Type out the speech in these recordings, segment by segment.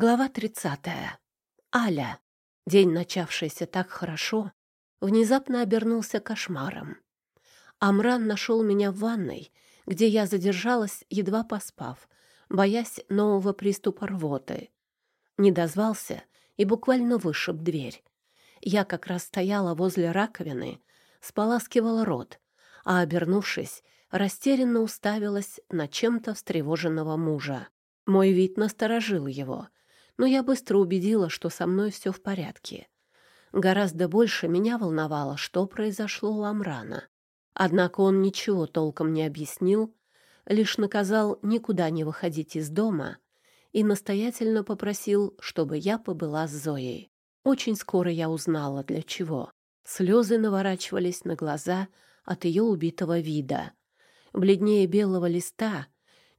Глава 30. Аля. День, начавшийся так хорошо, внезапно обернулся кошмаром. Амран нашел меня в ванной, где я задержалась, едва поспав, боясь нового приступа рвоты. Не дозвался и буквально вышиб дверь. Я как раз стояла возле раковины, споласкивала рот, а, обернувшись, растерянно уставилась на чем-то встревоженного мужа. Мой вид насторожил его — но я быстро убедила, что со мной все в порядке. Гораздо больше меня волновало, что произошло у Амрана. Однако он ничего толком не объяснил, лишь наказал никуда не выходить из дома и настоятельно попросил, чтобы я побыла с Зоей. Очень скоро я узнала, для чего. Слезы наворачивались на глаза от ее убитого вида. Бледнее белого листа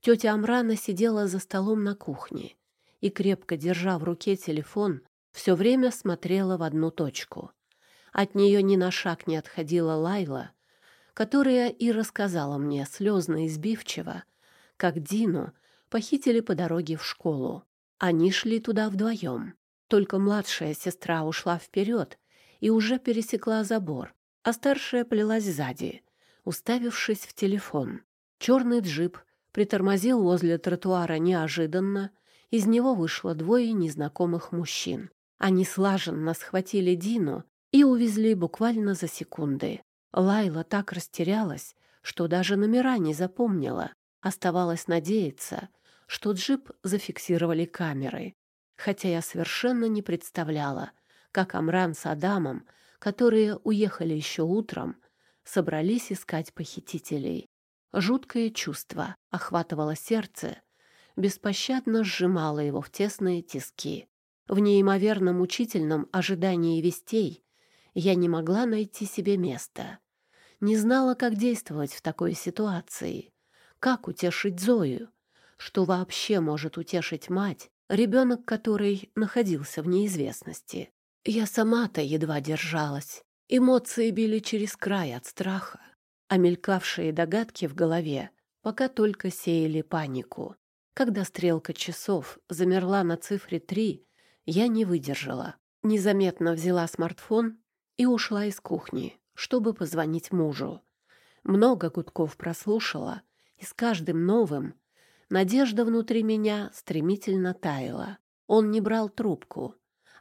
тетя Амрана сидела за столом на кухне и, крепко держа в руке телефон, все время смотрела в одну точку. От нее ни на шаг не отходила Лайла, которая и рассказала мне слезно и сбивчиво, как Дину похитили по дороге в школу. Они шли туда вдвоем. Только младшая сестра ушла вперед и уже пересекла забор, а старшая плелась сзади, уставившись в телефон. Черный джип притормозил возле тротуара неожиданно из него вышло двое незнакомых мужчин. Они слаженно схватили Дину и увезли буквально за секунды. Лайла так растерялась, что даже номера не запомнила. Оставалось надеяться, что джип зафиксировали камеры. Хотя я совершенно не представляла, как Амран с Адамом, которые уехали еще утром, собрались искать похитителей. Жуткое чувство охватывало сердце, беспощадно сжимала его в тесные тиски. В неимоверно мучительном ожидании вестей я не могла найти себе места. Не знала, как действовать в такой ситуации. Как утешить Зою? Что вообще может утешить мать, ребенок которой находился в неизвестности? Я сама-то едва держалась. Эмоции били через край от страха, а мелькавшие догадки в голове пока только сеяли панику. Когда стрелка часов замерла на цифре три, я не выдержала. Незаметно взяла смартфон и ушла из кухни, чтобы позвонить мужу. Много гудков прослушала, и с каждым новым надежда внутри меня стремительно таяла. Он не брал трубку,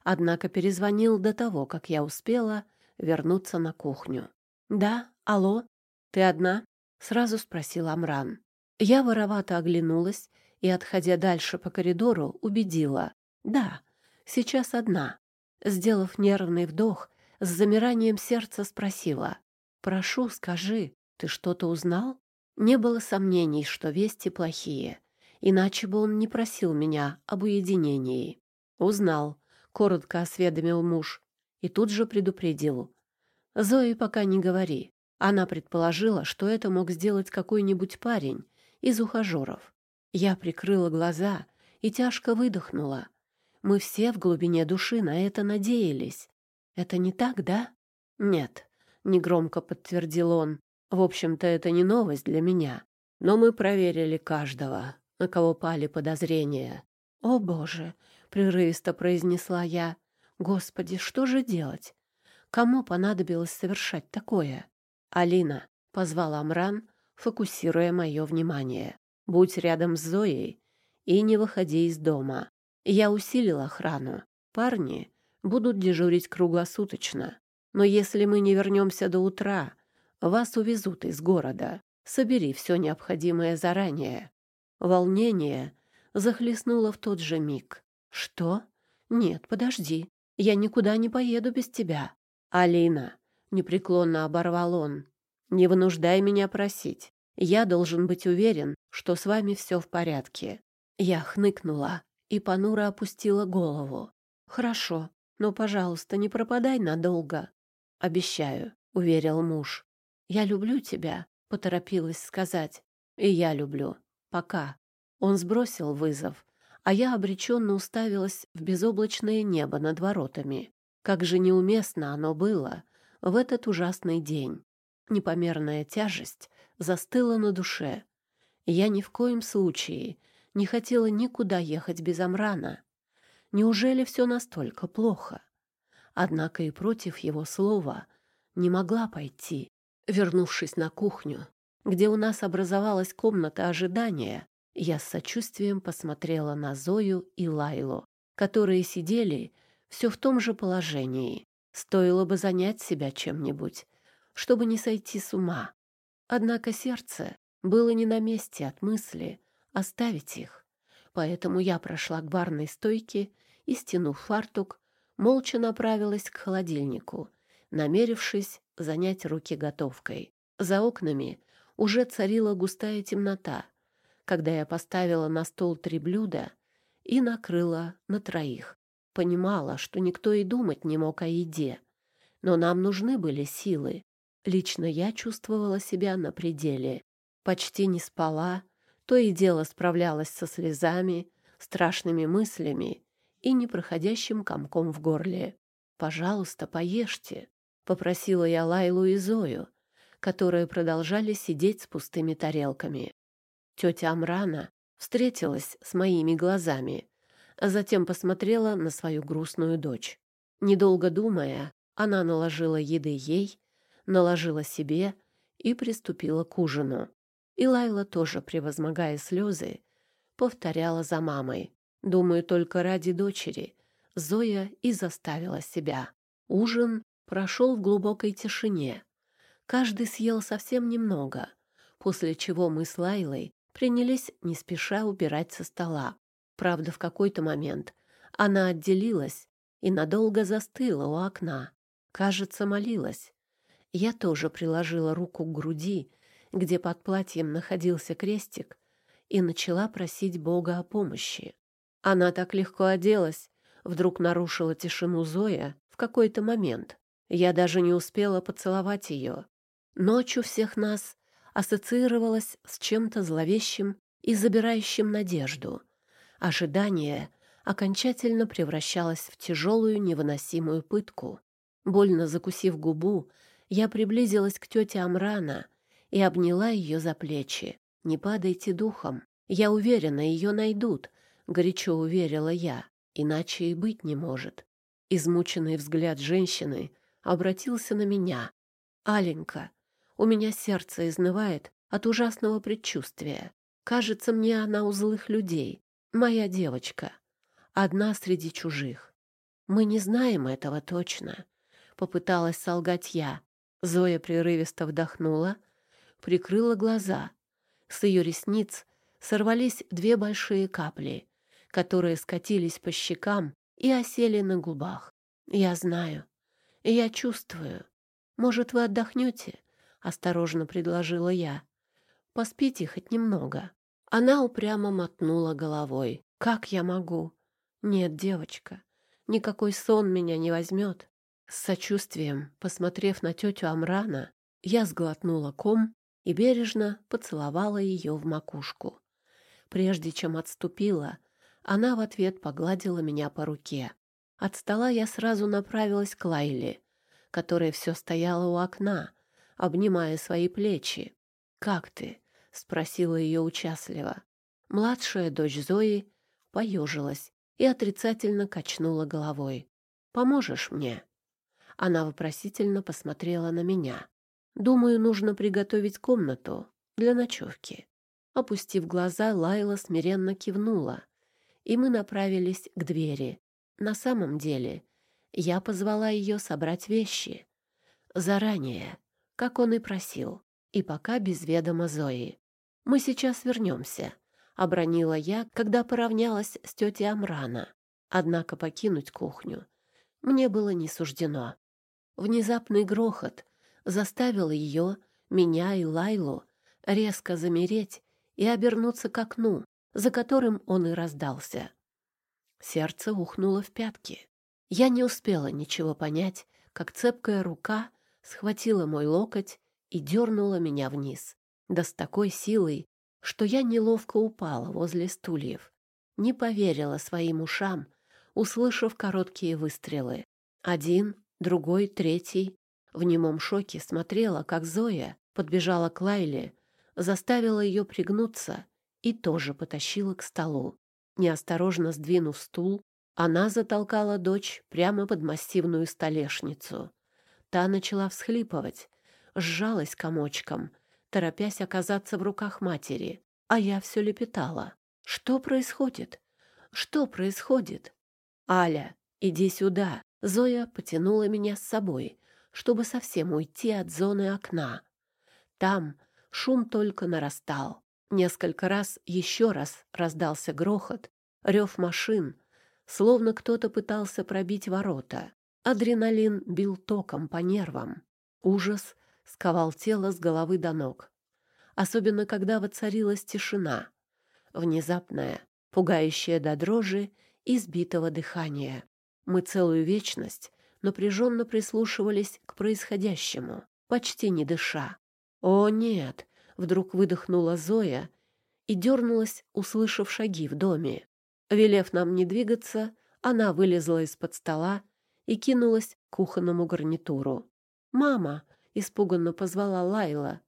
однако перезвонил до того, как я успела вернуться на кухню. «Да, алло, ты одна?» — сразу спросил Амран. Я воровато оглянулась и, отходя дальше по коридору, убедила. «Да, сейчас одна». Сделав нервный вдох, с замиранием сердца спросила. «Прошу, скажи, ты что-то узнал?» Не было сомнений, что вести плохие, иначе бы он не просил меня об уединении. «Узнал», — коротко осведомил муж, и тут же предупредил. «Зои пока не говори». Она предположила, что это мог сделать какой-нибудь парень из ухажеров. Я прикрыла глаза и тяжко выдохнула. Мы все в глубине души на это надеялись. Это не так, да? Нет, негромко подтвердил он. В общем-то, это не новость для меня. Но мы проверили каждого, на кого пали подозрения. О, боже, прерывисто произнесла я. Господи, что же делать? Кому понадобилось совершать такое? Алина, позвал Амран, фокусируя мое внимание. Будь рядом с Зоей и не выходи из дома. Я усилил охрану. Парни будут дежурить круглосуточно. Но если мы не вернемся до утра, вас увезут из города. Собери все необходимое заранее. Волнение захлестнуло в тот же миг. Что? Нет, подожди. Я никуда не поеду без тебя. Алина, непреклонно оборвал он. Не вынуждай меня просить. Я должен быть уверен, что с вами все в порядке». Я хныкнула и понуро опустила голову. «Хорошо, но, пожалуйста, не пропадай надолго». «Обещаю», — уверил муж. «Я люблю тебя», — поторопилась сказать. «И я люблю. Пока». Он сбросил вызов, а я обреченно уставилась в безоблачное небо над воротами. Как же неуместно оно было в этот ужасный день. Непомерная тяжесть застыла на душе. Я ни в коем случае не хотела никуда ехать без Амрана. Неужели все настолько плохо? Однако и против его слова не могла пойти. Вернувшись на кухню, где у нас образовалась комната ожидания, я с сочувствием посмотрела на Зою и Лайлу, которые сидели все в том же положении. Стоило бы занять себя чем-нибудь, чтобы не сойти с ума. Однако сердце было не на месте от мысли оставить их. Поэтому я прошла к барной стойке и, стянув фартук, молча направилась к холодильнику, намерившись занять руки готовкой. За окнами уже царила густая темнота, когда я поставила на стол три блюда и накрыла на троих. Понимала, что никто и думать не мог о еде, но нам нужны были силы. Лично я чувствовала себя на пределе. Почти не спала, то и дело справлялась со слезами, страшными мыслями и непроходящим комком в горле. «Пожалуйста, поешьте», — попросила я Лайлу и Зою, которые продолжали сидеть с пустыми тарелками. Тетя Амрана встретилась с моими глазами, а затем посмотрела на свою грустную дочь. Недолго думая, она наложила еды ей, наложила себе и приступила к ужину. И Лайла тоже, превозмогая слезы, повторяла за мамой. Думаю, только ради дочери Зоя и заставила себя. Ужин прошел в глубокой тишине. Каждый съел совсем немного, после чего мы с Лайлой принялись не спеша убирать со стола. Правда, в какой-то момент она отделилась и надолго застыла у окна. Кажется, молилась. Я тоже приложила руку к груди, где под платьем находился крестик, и начала просить Бога о помощи. Она так легко оделась, вдруг нарушила тишину Зоя в какой-то момент. Я даже не успела поцеловать ее. Ночью всех нас ассоциировалась с чем-то зловещим и забирающим надежду. Ожидание окончательно превращалось в тяжелую невыносимую пытку. Больно закусив губу, я приблизилась к тете Амрана и обняла ее за плечи. «Не падайте духом. Я уверена, ее найдут», — горячо уверила я. «Иначе и быть не может». Измученный взгляд женщины обратился на меня. «Аленька, у меня сердце изнывает от ужасного предчувствия. Кажется мне она у злых людей. Моя девочка. Одна среди чужих. Мы не знаем этого точно. Попыталась солгать я. Зоя прерывисто вдохнула, прикрыла глаза. С ее ресниц сорвались две большие капли, которые скатились по щекам и осели на губах. «Я знаю. Я чувствую. Может, вы отдохнете?» — осторожно предложила я. «Поспите хоть немного». Она упрямо мотнула головой. «Как я могу?» «Нет, девочка, никакой сон меня не возьмет». С сочувствием, посмотрев на тетю Амрана, я сглотнула ком и бережно поцеловала ее в макушку. Прежде чем отступила, она в ответ погладила меня по руке. От стола я сразу направилась к Лайле, которая все стояла у окна, обнимая свои плечи. «Как ты?» — спросила ее участливо. Младшая дочь Зои поежилась и отрицательно качнула головой. «Поможешь мне?» Она вопросительно посмотрела на меня. Думаю, нужно приготовить комнату для ночевки. Опустив глаза, Лайла смиренно кивнула, и мы направились к двери. На самом деле, я позвала ее собрать вещи. Заранее, как он и просил, и пока без ведома Зои. «Мы сейчас вернемся», — обронила я, когда поравнялась с тетей Амрана. Однако покинуть кухню мне было не суждено. Внезапный грохот заставил ее, меня и Лайлу резко замереть и обернуться к окну, за которым он и раздался. Сердце ухнуло в пятки. Я не успела ничего понять, как цепкая рука схватила мой локоть и дернула меня вниз. Да с такой силой, что я неловко упала возле стульев. Не поверила своим ушам, услышав короткие выстрелы. Один, другой, третий. В немом шоке смотрела, как Зоя подбежала к Лайле, заставила ее пригнуться и тоже потащила к столу. Неосторожно сдвинув стул, Она затолкала дочь прямо под массивную столешницу. Та начала всхлипывать, сжалась комочком, торопясь оказаться в руках матери, а я все лепетала. «Что происходит? Что происходит?» «Аля, иди сюда!» Зоя потянула меня с собой, чтобы совсем уйти от зоны окна. Там шум только нарастал. Несколько раз еще раз раздался грохот, рев машин, словно кто-то пытался пробить ворота. Адреналин бил током по нервам. Ужас сковал тело с головы до ног. Особенно, когда воцарилась тишина. Внезапная, пугающая до дрожи и сбитого дыхания. Мы целую вечность напряженно прислушивались к происходящему, почти не дыша. «О, нет!» — вдруг выдохнула Зоя и дернулась, услышав шаги в доме. Велев нам не двигаться, она вылезла из-под стола и кинулась к кухонному гарнитуру. «Мама!» — испуганно позвала Лайла.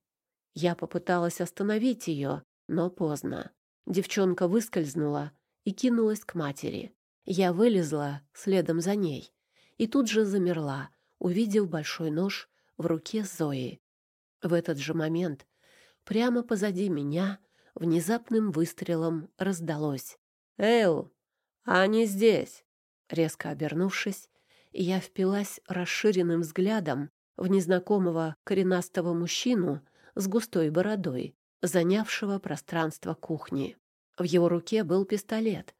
Я попыталась остановить ее, но поздно. Девчонка выскользнула и кинулась к матери. Я вылезла следом за ней и тут же замерла, увидев большой нож в руке Зои. В этот же момент прямо позади меня внезапным выстрелом раздалось. «Эл, они здесь!» Резко обернувшись, я впилась расширенным взглядом в незнакомого коренастого мужчину с густой бородой, занявшего пространство кухни. В его руке был пистолет,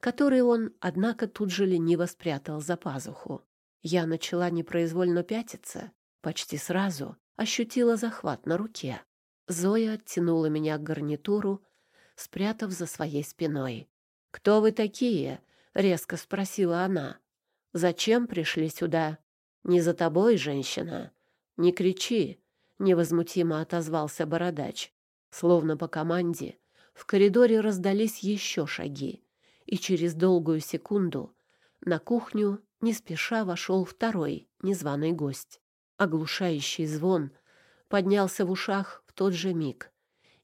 который он, однако, тут же лениво спрятал за пазуху. Я начала непроизвольно пятиться, почти сразу ощутила захват на руке. Зоя оттянула меня к гарнитуру, спрятав за своей спиной. «Кто вы такие?» — резко спросила она. «Зачем пришли сюда?» «Не за тобой, женщина. Не кричи», — невозмутимо отозвался бородач. Словно по команде в коридоре раздались еще шаги и через долгую секунду на кухню не спеша вошел второй незваный гость. Оглушающий звон поднялся в ушах в тот же миг,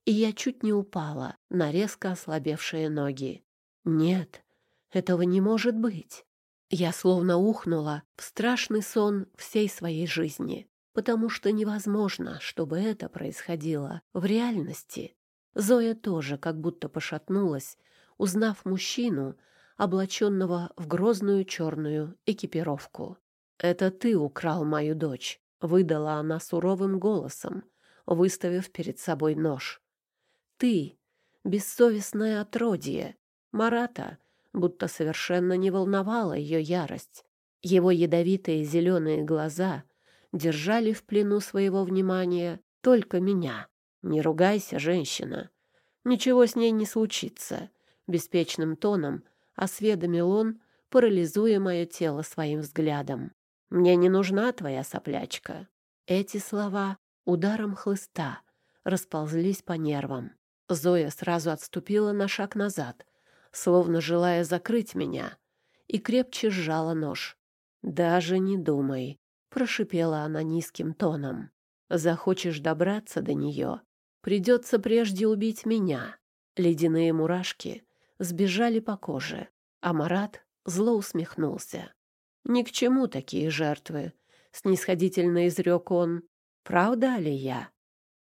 и я чуть не упала на резко ослабевшие ноги. Нет, этого не может быть. Я словно ухнула в страшный сон всей своей жизни, потому что невозможно, чтобы это происходило в реальности. Зоя тоже как будто пошатнулась, узнав мужчину, облаченного в грозную черную экипировку. «Это ты украл мою дочь», — выдала она суровым голосом, выставив перед собой нож. «Ты, бессовестное отродье!» Марата будто совершенно не волновала ее ярость. Его ядовитые зеленые глаза держали в плену своего внимания только меня. «Не ругайся, женщина. Ничего с ней не случится беспечным тоном осведомил он, парализуя мое тело своим взглядом. «Мне не нужна твоя соплячка». Эти слова ударом хлыста расползлись по нервам. Зоя сразу отступила на шаг назад, словно желая закрыть меня, и крепче сжала нож. «Даже не думай», — прошипела она низким тоном. «Захочешь добраться до нее, придется прежде убить меня». Ледяные мурашки сбежали по коже, а Марат зло усмехнулся. «Ни к чему такие жертвы», — снисходительно изрек он. «Правда ли я?»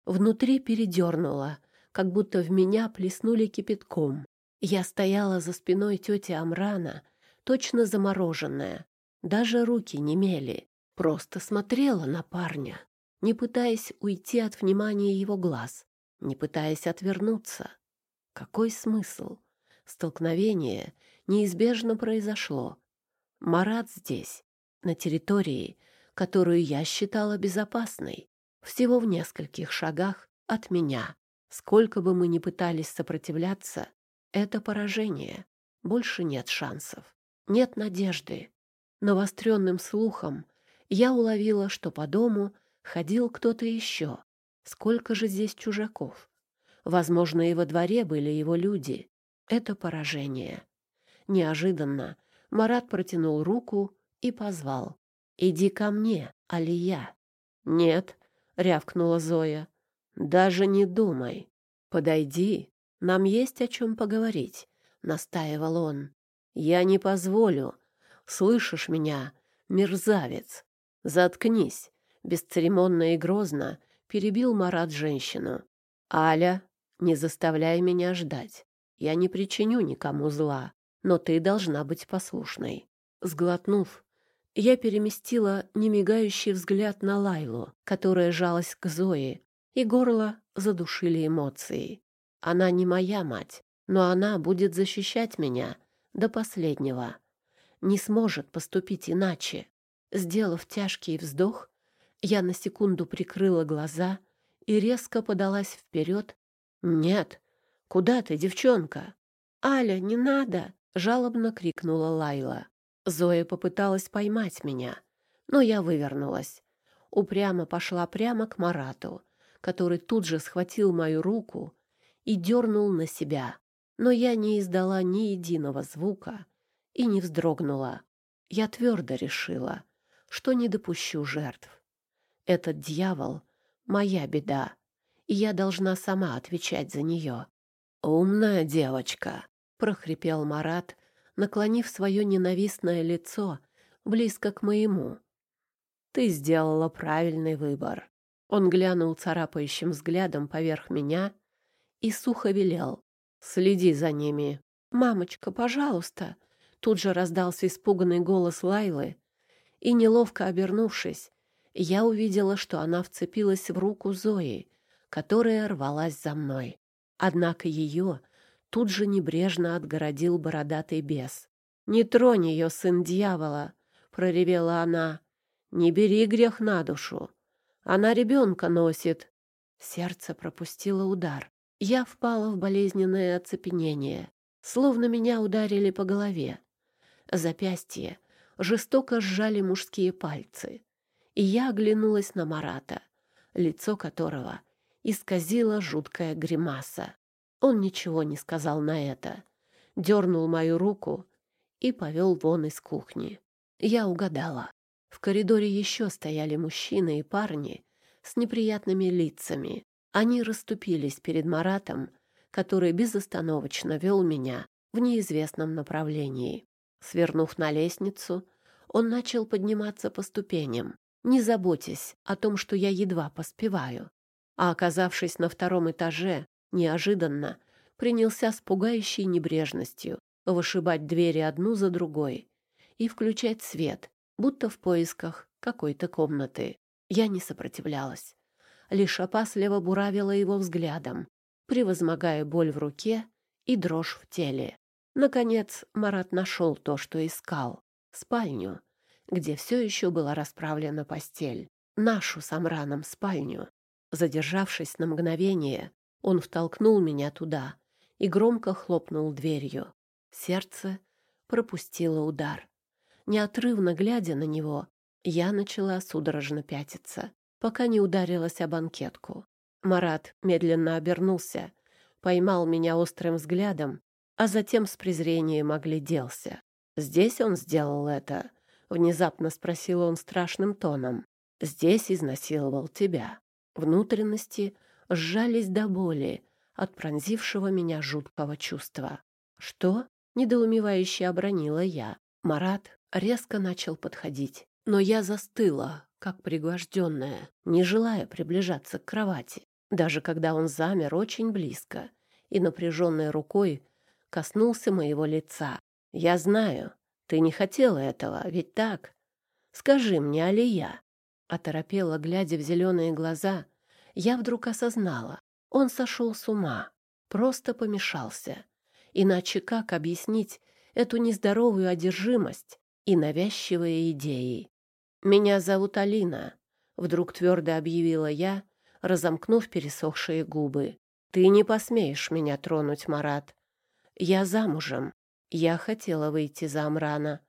Внутри передернуло, как будто в меня плеснули кипятком. Я стояла за спиной тети Амрана, точно замороженная. Даже руки не мели. Просто смотрела на парня, не пытаясь уйти от внимания его глаз, не пытаясь отвернуться. Какой смысл? Столкновение неизбежно произошло. Марат здесь, на территории, которую я считала безопасной, всего в нескольких шагах от меня. Сколько бы мы ни пытались сопротивляться, это поражение. Больше нет шансов, нет надежды. Навостренным слухом я уловила, что по дому ходил кто-то еще. Сколько же здесь чужаков? Возможно, и во дворе были его люди. Это поражение. Неожиданно Марат протянул руку и позвал. «Иди ко мне, Алия». «Нет», — рявкнула Зоя. «Даже не думай. Подойди, нам есть о чем поговорить», — настаивал он. Я не позволю. Слышишь меня, мерзавец? Заткнись. Бесцеремонно и грозно перебил Марат женщину. Аля, не заставляй меня ждать. Я не причиню никому зла, но ты должна быть послушной. Сглотнув, я переместила немигающий взгляд на Лайлу, которая жалась к Зое, и горло задушили эмоции. Она не моя мать, но она будет защищать меня до последнего. Не сможет поступить иначе. Сделав тяжкий вздох, я на секунду прикрыла глаза и резко подалась вперед. «Нет! Куда ты, девчонка?» «Аля, не надо!» — жалобно крикнула Лайла. Зоя попыталась поймать меня, но я вывернулась. Упрямо пошла прямо к Марату, который тут же схватил мою руку и дернул на себя. Но я не издала ни единого звука и не вздрогнула. Я твердо решила, что не допущу жертв. Этот дьявол — моя беда, и я должна сама отвечать за нее. «Умная девочка!» — прохрипел Марат, наклонив свое ненавистное лицо близко к моему. «Ты сделала правильный выбор». Он глянул царапающим взглядом поверх меня и сухо велел. «Следи за ними». «Мамочка, пожалуйста!» Тут же раздался испуганный голос Лайлы, и, неловко обернувшись, я увидела, что она вцепилась в руку Зои, которая рвалась за мной. Однако ее тут же небрежно отгородил бородатый бес. «Не тронь ее, сын дьявола!» — проревела она. «Не бери грех на душу. Она ребенка носит». Сердце пропустило удар. Я впала в болезненное оцепенение, словно меня ударили по голове. Запястье жестоко сжали мужские пальцы, и я оглянулась на Марата, лицо которого исказила жуткая гримаса. Он ничего не сказал на это, дернул мою руку и повел вон из кухни. Я угадала. В коридоре еще стояли мужчины и парни с неприятными лицами. Они расступились перед Маратом, который безостановочно вел меня в неизвестном направлении. Свернув на лестницу, он начал подниматься по ступеням, не заботясь о том, что я едва поспеваю. А оказавшись на втором этаже, неожиданно принялся с пугающей небрежностью вышибать двери одну за другой и включать свет, будто в поисках какой-то комнаты. Я не сопротивлялась, лишь опасливо буравила его взглядом, превозмогая боль в руке и дрожь в теле. Наконец Марат нашел то, что искал — спальню, где все еще была расправлена постель. Нашу с Амраном спальню. Задержавшись на мгновение, он втолкнул меня туда и громко хлопнул дверью. Сердце пропустило удар. Неотрывно глядя на него, я начала судорожно пятиться, пока не ударилась о банкетку. Марат медленно обернулся, поймал меня острым взглядом, а затем с презрением огляделся. «Здесь он сделал это?» — внезапно спросил он страшным тоном. «Здесь изнасиловал тебя». Внутренности сжались до боли от пронзившего меня жуткого чувства. «Что?» — недоумевающе обронила я. Марат резко начал подходить, но я застыла, как пригвожденная, не желая приближаться к кровати, даже когда он замер очень близко и напряженной рукой коснулся моего лица. «Я знаю, ты не хотела этого, ведь так? Скажи мне, Алия!» Оторопела, глядя в зеленые глаза, я вдруг осознала, он сошел с ума, просто помешался. Иначе как объяснить эту нездоровую одержимость и навязчивые идеи? «Меня зовут Алина», — вдруг твердо объявила я, разомкнув пересохшие губы. «Ты не посмеешь меня тронуть, Марат. Я замужем. Я хотела выйти за Амрана.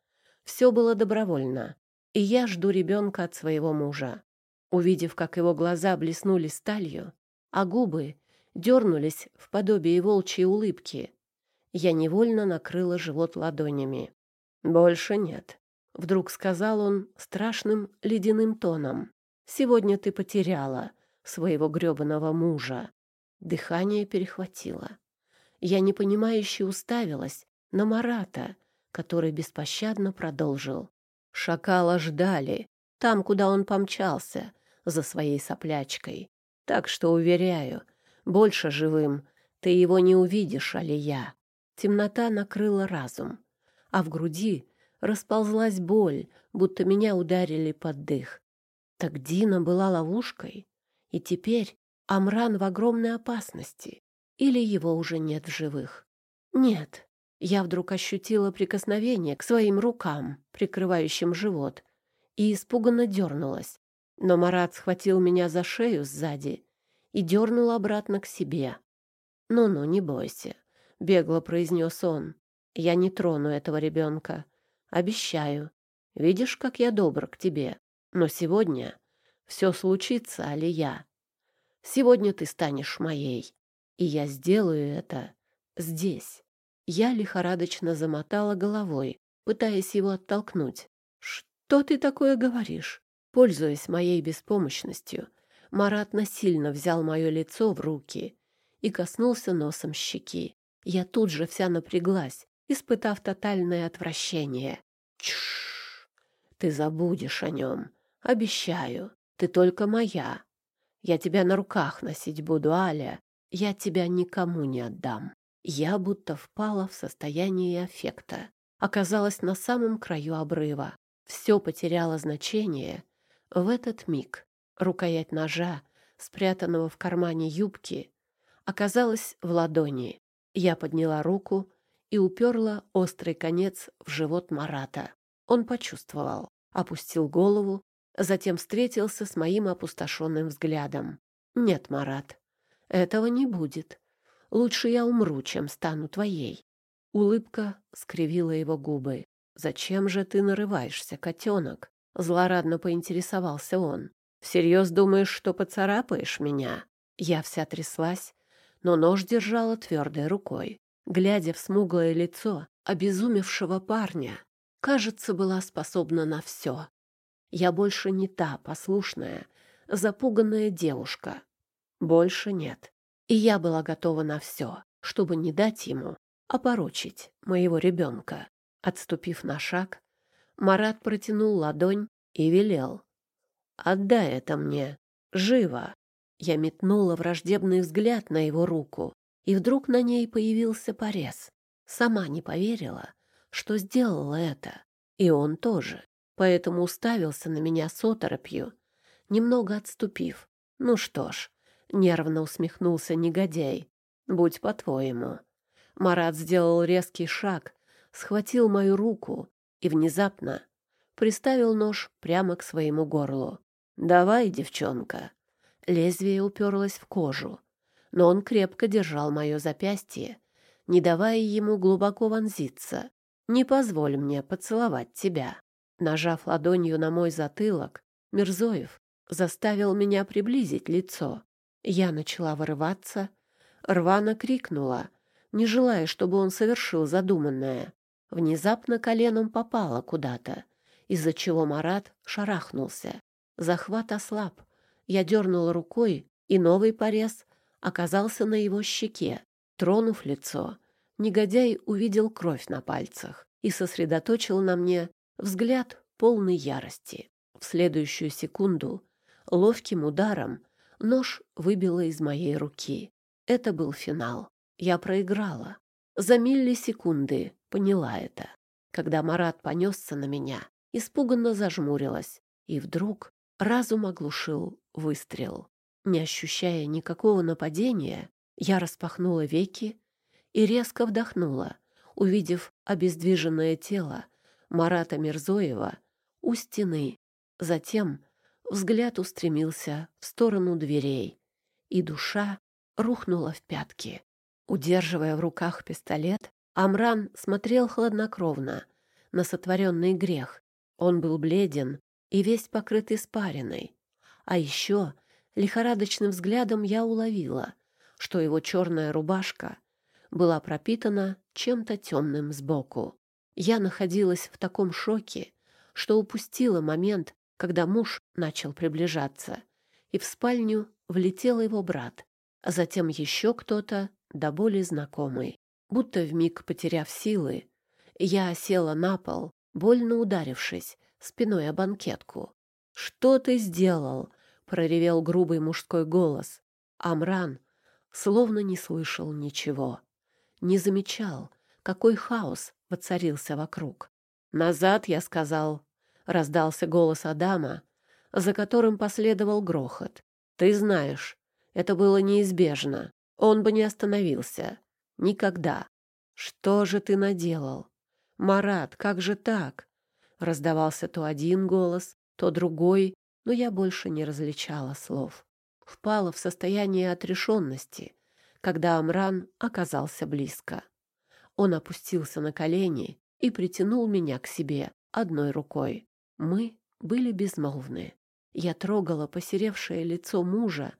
Все было добровольно, и я жду ребенка от своего мужа. Увидев, как его глаза блеснули сталью, а губы дернулись в подобие волчьей улыбки, я невольно накрыла живот ладонями. «Больше нет», — вдруг сказал он страшным ледяным тоном. «Сегодня ты потеряла своего грёбаного мужа». Дыхание перехватило. Я непонимающе уставилась на Марата, который беспощадно продолжил. Шакала ждали, там, куда он помчался, за своей соплячкой. Так что, уверяю, больше живым ты его не увидишь, Алия. Темнота накрыла разум, а в груди расползлась боль, будто меня ударили под дых. Так Дина была ловушкой, и теперь Амран в огромной опасности. Или его уже нет в живых? Нет. Я вдруг ощутила прикосновение к своим рукам, прикрывающим живот, и испуганно дернулась. Но Марат схватил меня за шею сзади и дернул обратно к себе. «Ну-ну, не бойся», — бегло произнес он. «Я не трону этого ребенка. Обещаю. Видишь, как я добр к тебе. Но сегодня все случится, Алия. Сегодня ты станешь моей. И я сделаю это здесь». Я лихорадочно замотала головой, пытаясь его оттолкнуть. «Что ты такое говоришь?» Пользуясь моей беспомощностью, Марат насильно взял мое лицо в руки и коснулся носом щеки. Я тут же вся напряглась, испытав тотальное отвращение. Чш! Ты забудешь о нем. Обещаю. Ты только моя. Я тебя на руках носить буду, Аля. Я тебя никому не отдам. Я будто впала в состояние аффекта. Оказалась на самом краю обрыва. Все потеряло значение — в этот миг рукоять ножа, спрятанного в кармане юбки, оказалась в ладони. Я подняла руку и уперла острый конец в живот Марата. Он почувствовал, опустил голову, затем встретился с моим опустошенным взглядом. «Нет, Марат, этого не будет. Лучше я умру, чем стану твоей». Улыбка скривила его губы. «Зачем же ты нарываешься, котенок? Злорадно поинтересовался он. «Всерьез думаешь, что поцарапаешь меня?» Я вся тряслась, но нож держала твердой рукой. Глядя в смуглое лицо обезумевшего парня, кажется, была способна на все. Я больше не та послушная, запуганная девушка. Больше нет. И я была готова на все, чтобы не дать ему опорочить моего ребенка. Отступив на шаг, Марат протянул ладонь и велел. «Отдай это мне! Живо!» Я метнула враждебный взгляд на его руку, и вдруг на ней появился порез. Сама не поверила, что сделала это. И он тоже. Поэтому уставился на меня с оторопью, немного отступив. «Ну что ж», — нервно усмехнулся негодяй, — «будь по-твоему». Марат сделал резкий шаг, схватил мою руку и внезапно приставил нож прямо к своему горлу. «Давай, девчонка». Лезвие уперлось в кожу, но он крепко держал мое запястье, не давая ему глубоко вонзиться. «Не позволь мне поцеловать тебя». Нажав ладонью на мой затылок, Мирзоев заставил меня приблизить лицо. Я начала вырываться, рвано крикнула, не желая, чтобы он совершил задуманное. Внезапно коленом попало куда-то, из-за чего Марат шарахнулся. Захват ослаб. Я дернула рукой, и новый порез оказался на его щеке. Тронув лицо, негодяй увидел кровь на пальцах и сосредоточил на мне взгляд полный ярости. В следующую секунду ловким ударом нож выбило из моей руки. Это был финал. Я проиграла. За миллисекунды поняла это. Когда Марат понесся на меня, испуганно зажмурилась, и вдруг разум оглушил выстрел. Не ощущая никакого нападения, я распахнула веки и резко вдохнула, увидев обездвиженное тело Марата Мирзоева у стены. Затем взгляд устремился в сторону дверей, и душа рухнула в пятки. Удерживая в руках пистолет, Амран смотрел хладнокровно на сотворенный грех он был бледен и весь покрыт испариной. А еще лихорадочным взглядом я уловила, что его черная рубашка была пропитана чем-то темным сбоку. Я находилась в таком шоке, что упустила момент, когда муж начал приближаться, и в спальню влетел его брат, а затем еще кто-то, до боли знакомый. Будто вмиг потеряв силы, Я села на пол, больно ударившись спиной о банкетку. «Что ты сделал?» — проревел грубый мужской голос. Амран словно не слышал ничего, не замечал, какой хаос воцарился вокруг. «Назад!» — я сказал. Раздался голос Адама, за которым последовал грохот. «Ты знаешь, это было неизбежно. Он бы не остановился. Никогда. Что же ты наделал? Марат, как же так?» Раздавался то один голос, то другой, но я больше не различала слов. Впала в состояние отрешенности, когда Амран оказался близко. Он опустился на колени и притянул меня к себе одной рукой. Мы были безмолвны. Я трогала посеревшее лицо мужа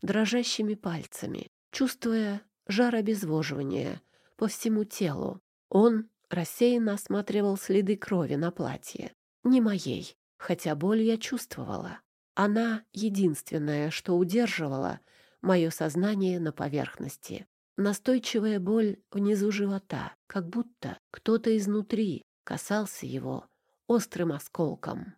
дрожащими пальцами, чувствуя жар обезвоживания по всему телу. Он рассеянно осматривал следы крови на платье. Не моей, хотя боль я чувствовала. Она единственная, что удерживала мое сознание на поверхности. Настойчивая боль внизу живота, как будто кто-то изнутри касался его острым осколком.